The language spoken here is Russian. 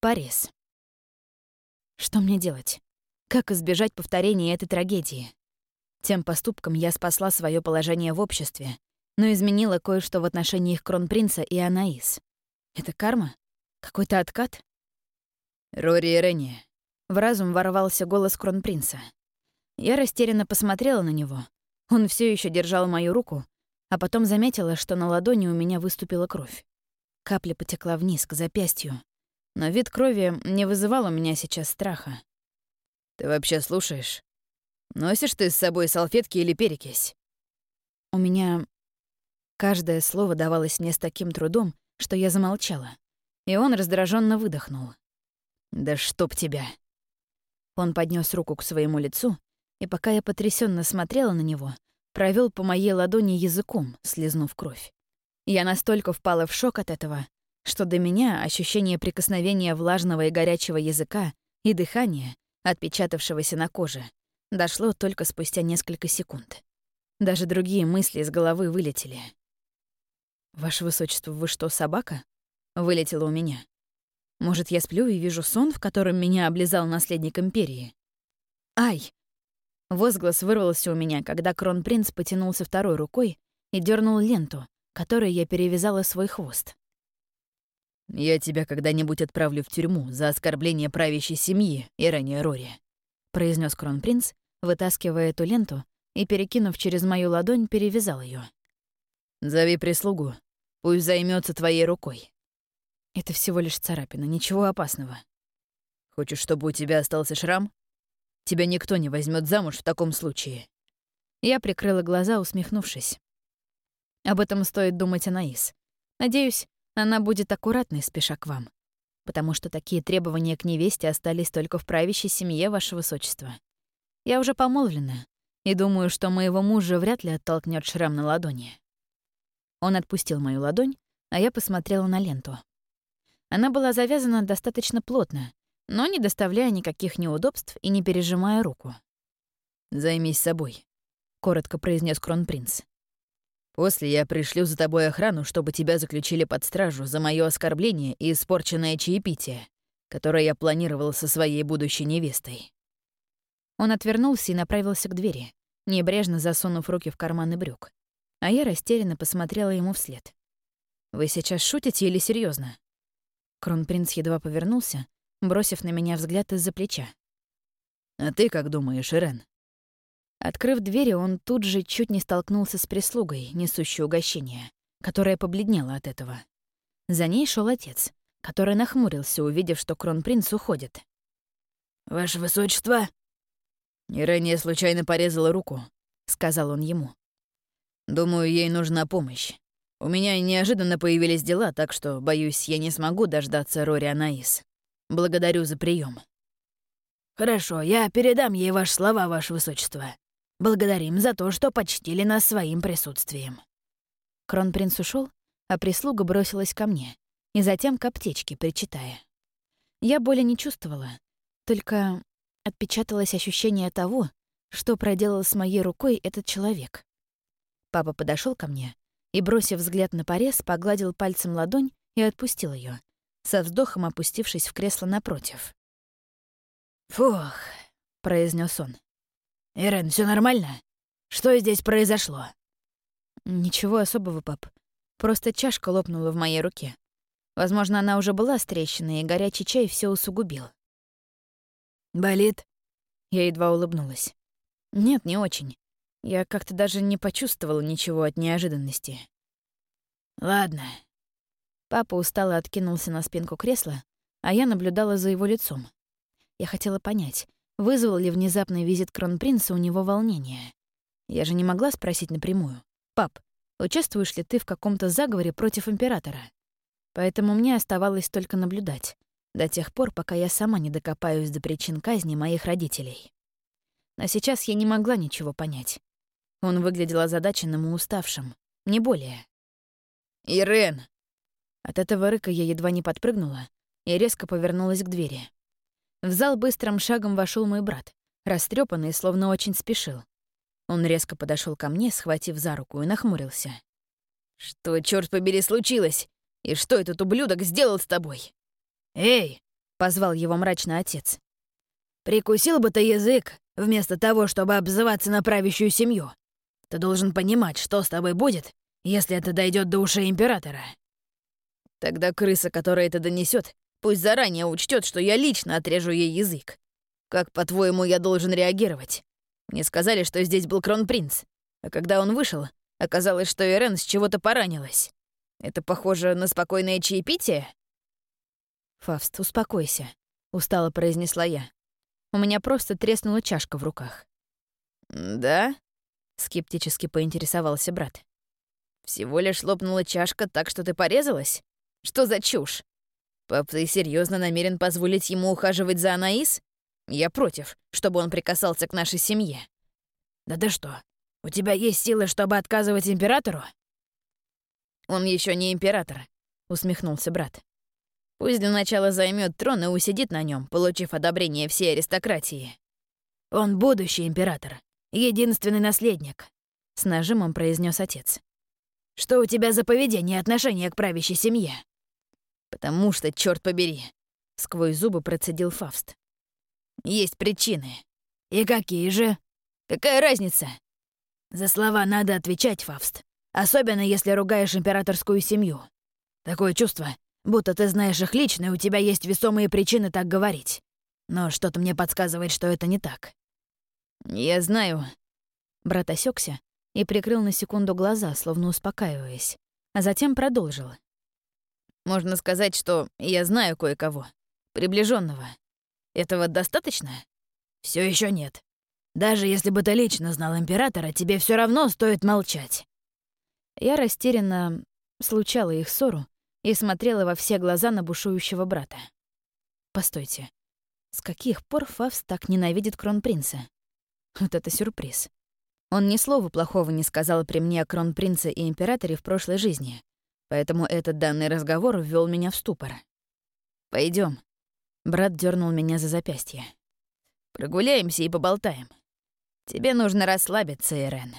Порез. Что мне делать? Как избежать повторения этой трагедии? Тем поступком я спасла свое положение в обществе, но изменила кое-что в отношениях кронпринца и Анаис. Это карма? Какой-то откат? «Рори и Ренни». В разум ворвался голос кронпринца. Я растерянно посмотрела на него. Он все еще держал мою руку, а потом заметила, что на ладони у меня выступила кровь. Капля потекла вниз, к запястью. Но вид крови не вызывал у меня сейчас страха. «Ты вообще слушаешь? Носишь ты с собой салфетки или перекись?» У меня Каждое слово давалось мне с таким трудом, что я замолчала. И он раздраженно выдохнул. «Да чтоб тебя!» Он поднес руку к своему лицу, и пока я потрясенно смотрела на него, провел по моей ладони языком, слезнув кровь. Я настолько впала в шок от этого, что до меня ощущение прикосновения влажного и горячего языка и дыхания, отпечатавшегося на коже, дошло только спустя несколько секунд. Даже другие мысли из головы вылетели. «Ваше высочество, вы что, собака?» — вылетело у меня. «Может, я сплю и вижу сон, в котором меня облизал наследник Империи?» «Ай!» Возглас вырвался у меня, когда кронпринц потянулся второй рукой и дернул ленту, которой я перевязала свой хвост. «Я тебя когда-нибудь отправлю в тюрьму за оскорбление правящей семьи, Ирании Рори», — произнес кронпринц, вытаскивая эту ленту и, перекинув через мою ладонь, перевязал ее. «Зови прислугу Пусть займется твоей рукой. Это всего лишь царапина, ничего опасного. Хочешь, чтобы у тебя остался шрам? Тебя никто не возьмет замуж в таком случае. Я прикрыла глаза, усмехнувшись. Об этом стоит думать Анаис. Надеюсь, она будет аккуратной, спеша к вам. Потому что такие требования к невесте остались только в правящей семье, ваше высочество. Я уже помолвлена, и думаю, что моего мужа вряд ли оттолкнет шрам на ладони. Он отпустил мою ладонь, а я посмотрела на ленту. Она была завязана достаточно плотно, но не доставляя никаких неудобств и не пережимая руку. «Займись собой», — коротко произнес кронпринц. «После я пришлю за тобой охрану, чтобы тебя заключили под стражу за мое оскорбление и испорченное чаепитие, которое я планировал со своей будущей невестой». Он отвернулся и направился к двери, небрежно засунув руки в карманы брюк а я растерянно посмотрела ему вслед. «Вы сейчас шутите или серьезно? Кронпринц едва повернулся, бросив на меня взгляд из-за плеча. «А ты как думаешь, Ирен?» Открыв двери, он тут же чуть не столкнулся с прислугой, несущей угощение, которая побледнела от этого. За ней шел отец, который нахмурился, увидев, что кронпринц уходит. «Ваше высочество!» «Ирэния случайно порезала руку», — сказал он ему. Думаю, ей нужна помощь. У меня неожиданно появились дела, так что, боюсь, я не смогу дождаться Рори Анаис. Благодарю за прием. Хорошо, я передам ей ваши слова, ваше высочество. Благодарим за то, что почтили нас своим присутствием. Кронпринц ушел, а прислуга бросилась ко мне и затем к аптечке, причитая. Я боли не чувствовала, только отпечаталось ощущение того, что проделал с моей рукой этот человек. Папа подошел ко мне и, бросив взгляд на порез, погладил пальцем ладонь и отпустил ее, со вздохом опустившись в кресло напротив. «Фух», — произнес он. «Ирен, все нормально? Что здесь произошло?» «Ничего особого, пап. Просто чашка лопнула в моей руке. Возможно, она уже была с трещиной, и горячий чай все усугубил». «Болит?» Я едва улыбнулась. «Нет, не очень. Я как-то даже не почувствовала ничего от неожиданности. «Ладно». Папа устало откинулся на спинку кресла, а я наблюдала за его лицом. Я хотела понять, вызвал ли внезапный визит кронпринца у него волнение. Я же не могла спросить напрямую. «Пап, участвуешь ли ты в каком-то заговоре против императора?» Поэтому мне оставалось только наблюдать, до тех пор, пока я сама не докопаюсь до причин казни моих родителей. Но сейчас я не могла ничего понять. Он выглядел озадаченным и уставшим, не более. «Ирен!» От этого рыка я едва не подпрыгнула и резко повернулась к двери. В зал быстрым шагом вошел мой брат, растрепанный, словно очень спешил. Он резко подошел ко мне, схватив за руку, и нахмурился. «Что, черт побери, случилось? И что этот ублюдок сделал с тобой?» «Эй!» позвал его мрачно отец. «Прикусил бы ты язык, вместо того, чтобы обзываться на правящую семью. Ты должен понимать, что с тобой будет, если это дойдет до ушей императора». Тогда крыса, которая это донесет, пусть заранее учтет, что я лично отрежу ей язык. Как, по-твоему, я должен реагировать? Мне сказали, что здесь был кронпринц. А когда он вышел, оказалось, что Ирен с чего-то поранилась. Это похоже на спокойное чаепитие? «Фавст, успокойся», — устало произнесла я. У меня просто треснула чашка в руках. «Да?» — скептически поинтересовался брат. «Всего лишь лопнула чашка так, что ты порезалась? Что за чушь? Пап, ты серьезно намерен позволить ему ухаживать за Анаис? Я против, чтобы он прикасался к нашей семье». «Да ты что, у тебя есть силы, чтобы отказывать императору?» «Он еще не император», — усмехнулся брат. Пусть для начала займет трон и усидит на нем, получив одобрение всей аристократии. Он будущий император, единственный наследник, с нажимом произнес отец. Что у тебя за поведение и отношение к правящей семье? Потому что, черт побери, сквозь зубы процедил Фавст. Есть причины. И какие же? Какая разница? За слова надо отвечать, Фавст. Особенно, если ругаешь императорскую семью. Такое чувство, Будто ты знаешь их лично, и у тебя есть весомые причины так говорить. Но что-то мне подсказывает, что это не так. Я знаю. Брат осекся и прикрыл на секунду глаза, словно успокаиваясь, а затем продолжил. Можно сказать, что я знаю кое-кого, приближенного. Этого достаточно? Все еще нет. Даже если бы ты лично знал императора, тебе все равно стоит молчать. Я растерянно случала их ссору и смотрела во все глаза на бушующего брата. Постойте, с каких пор Фавс так ненавидит кронпринца? Вот это сюрприз. Он ни слова плохого не сказал при мне о кронпринце и императоре в прошлой жизни, поэтому этот данный разговор ввел меня в ступор. Пойдем. Брат дернул меня за запястье. Прогуляемся и поболтаем. Тебе нужно расслабиться, Ирен.